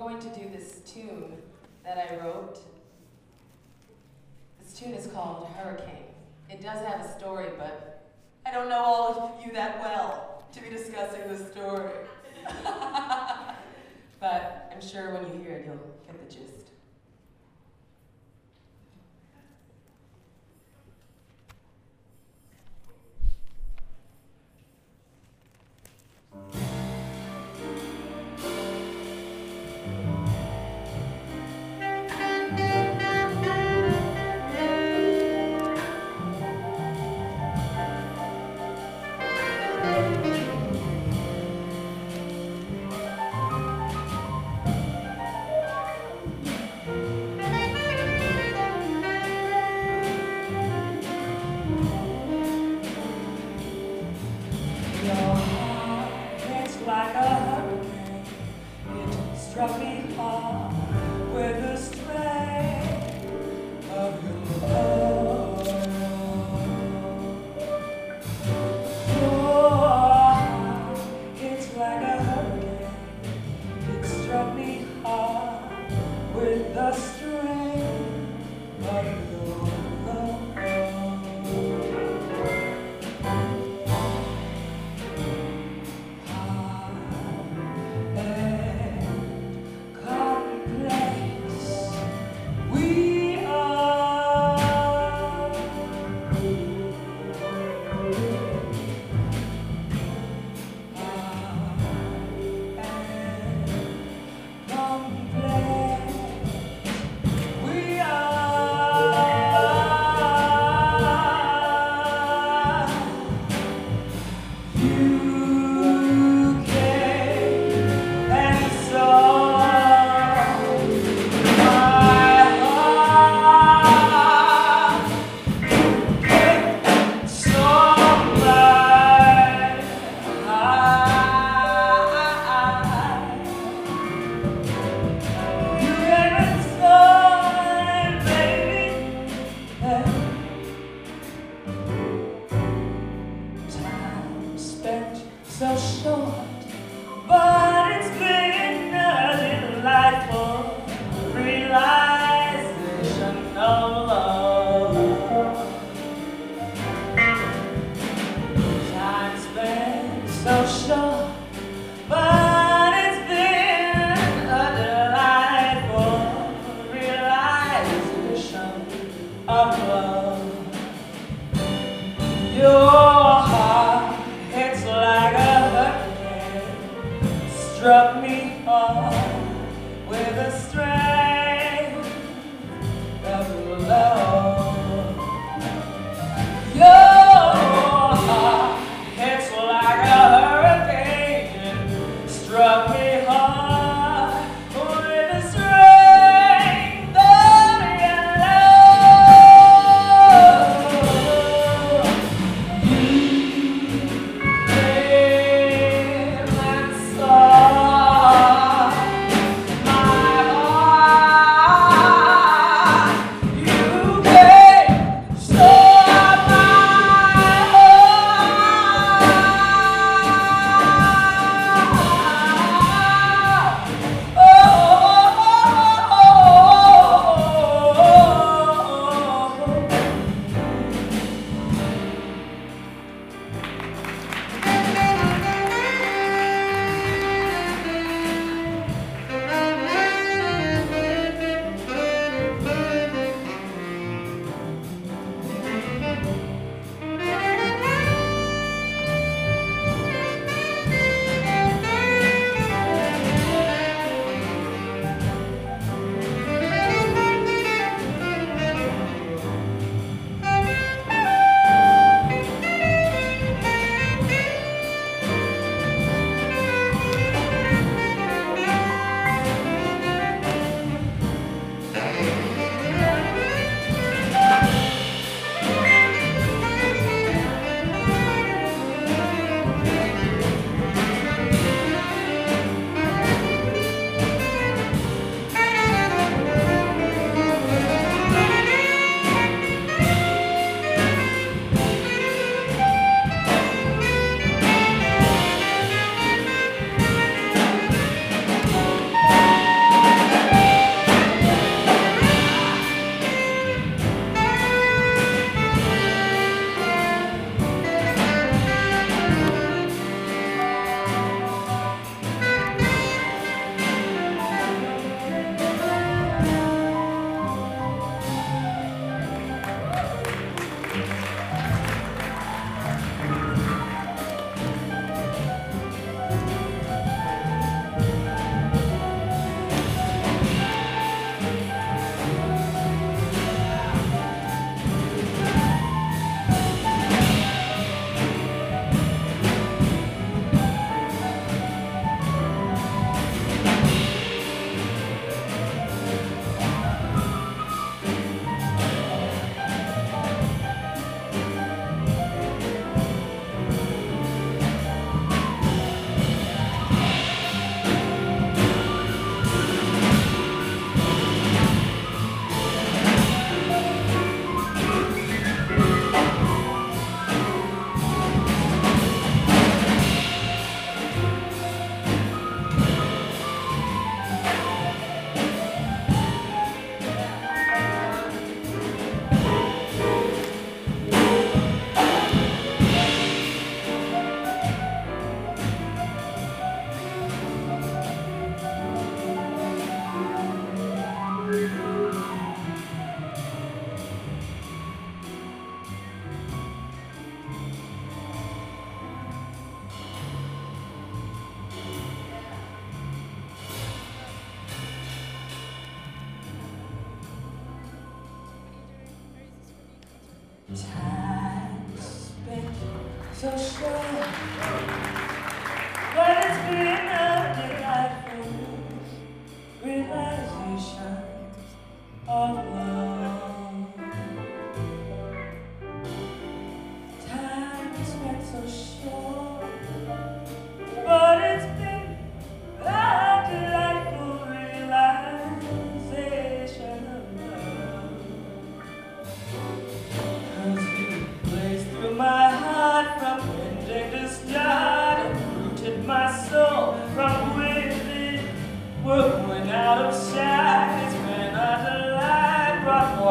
going to do this tune that I wrote. This tune is called Hurricane. It does have a story, but I don't know all of you that well to be discussing the story. but I'm sure when you hear it, you'll get the gist. like a hurricane. It struck me hard. above. Your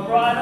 Right.